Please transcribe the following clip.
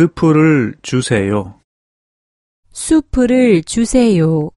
수프를 주세요. 수프를 주세요.